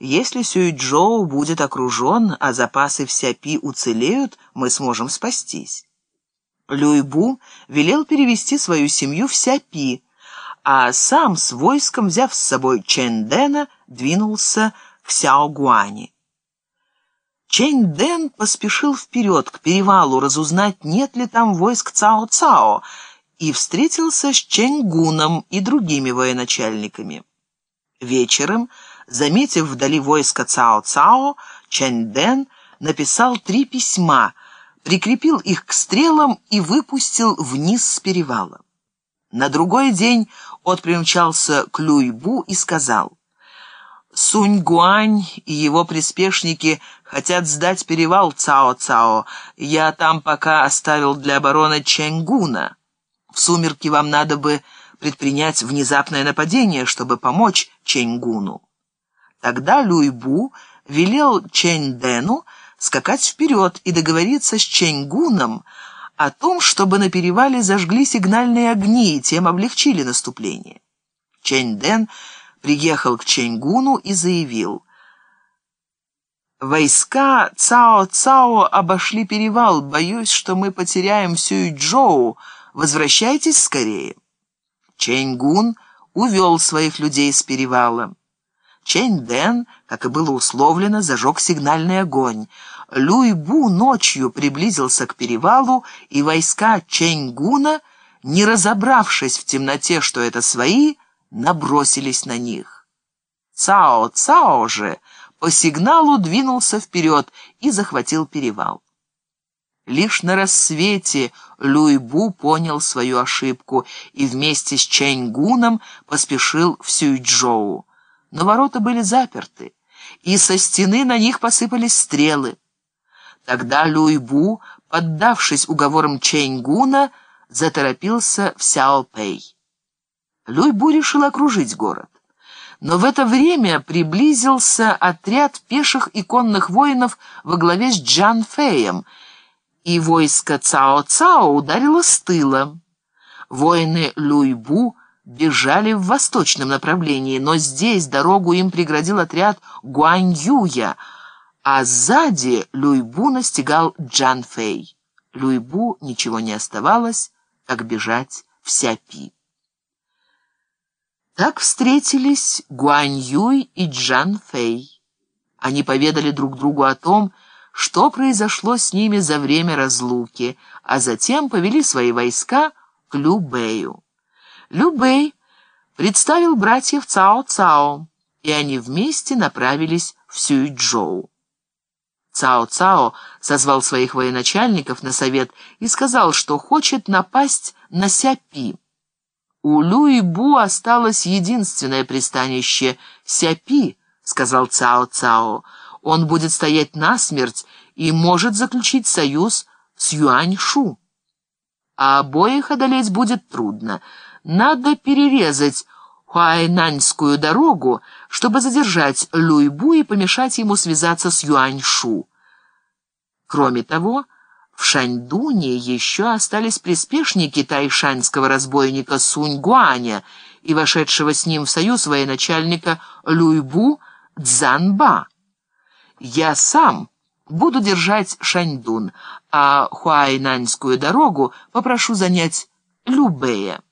Если Сюйчжоу будет окружен, а запасы в Сяпи уцелеют, мы сможем спастись. Люйбу велел перевести свою семью в Сяпи, а сам с войском, взяв с собой Чэндена, двинулся к Сяогуани. Чэнь поспешил вперед к перевалу разузнать, нет ли там войск Цао-Цао, и встретился с Чэньгуном и другими военачальниками. Вечером, заметив вдали войско Цао-Цао, Чэнь написал три письма, прикрепил их к стрелам и выпустил вниз с перевала. На другой день он примчался к Люйбу и сказал, «Сунь Гуань и его приспешники хотят сдать перевал Цао-Цао. Я там пока оставил для обороны Чэнгуна. В сумерки вам надо бы предпринять внезапное нападение, чтобы помочь Чэньгуну». Тогда Люйбу велел Чэньдэну скакать вперед и договориться с Чэньгуном о том, чтобы на перевале зажгли сигнальные огни и тем облегчили наступление. Чэньдэн приехал к Чэньгуну и заявил, «Войска Цао-Цао обошли перевал. Боюсь, что мы потеряем Сюй-Джоу. Возвращайтесь скорее». Чэньгун увел своих людей с перевала. Чэнь-Дэн, как и было условлено, зажег сигнальный огонь. Люй-Бу ночью приблизился к перевалу, и войска Чэнь-Гуна, не разобравшись в темноте, что это свои, набросились на них. Цао-Цао же по сигналу двинулся вперед и захватил перевал. Лишь на рассвете Люйбу понял свою ошибку и вместе с Чэньгуном поспешил в Сюйчжоу но ворота были заперты, и со стены на них посыпались стрелы. Тогда Люйбу, поддавшись уговорам Чэньгуна, заторопился в Сяопэй. Люйбу решил окружить город. Но в это время приблизился отряд пеших и конных воинов во главе с Джан Фэем, и войско Цао-Цао ударило с тыла. Воины Люйбу бежали в восточном направлении, но здесь дорогу им преградил отряд Гуаньюя, а сзади Люйбу настигал Джан Фэй. Люйбу ничего не оставалось, как бежать в Сяпи. Так встретились Гуаньюй и Джан Фэй. Они поведали друг другу о том, что произошло с ними за время разлуки, а затем повели свои войска к Любэю. Любэй представил братьев Цао-Цао, и они вместе направились в Сюйчжоу. Цао-Цао созвал своих военачальников на совет и сказал, что хочет напасть на Сяпи. «У Люи-Бу осталось единственное пристанище — Сяпи», — сказал Цао-Цао. «Он будет стоять насмерть и может заключить союз с Юань-Шу. А обоих одолеть будет трудно» надо перерезать Хуайнаньскую дорогу, чтобы задержать Люйбу и помешать ему связаться с Юаньшу. Кроме того, в Шаньдуне еще остались приспешники тайшанского разбойника Сунь Гуаня и вошедшего с ним в союз военачальника Люйбу Цзанба. Я сам буду держать Шаньдун, а Хуайнаньскую дорогу попрошу занять Любея.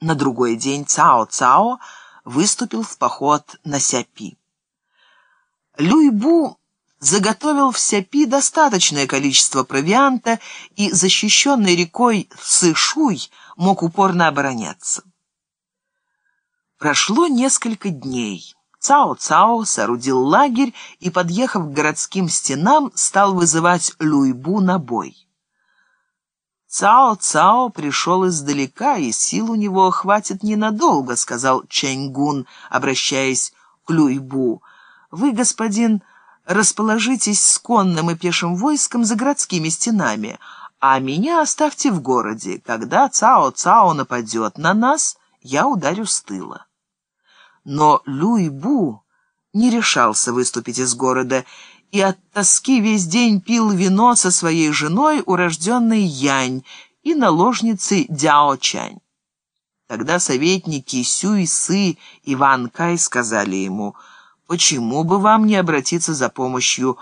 На другой день Цао-Цао выступил в поход на Сяпи. Люйбу заготовил в Сяпи достаточное количество провианта и, защищенный рекой Сышуй, мог упорно обороняться. Прошло несколько дней. Цао-Цао соорудил лагерь и, подъехав к городским стенам, стал вызывать Люйбу на бой. «Цао-Цао пришел издалека, и сил у него хватит ненадолго», — сказал Чэньгун, обращаясь к Люйбу. «Вы, господин, расположитесь с конным и пешим войском за городскими стенами, а меня оставьте в городе. Когда Цао-Цао нападет на нас, я ударю с тыла». Но Люйбу не решался выступить из города, и от тоски весь день пил вино со своей женой, урожденной Янь, и наложницей Дяо Чань. Тогда советники Сюй Сы и Ван Кай сказали ему, Почему бы вам не обратиться за помощью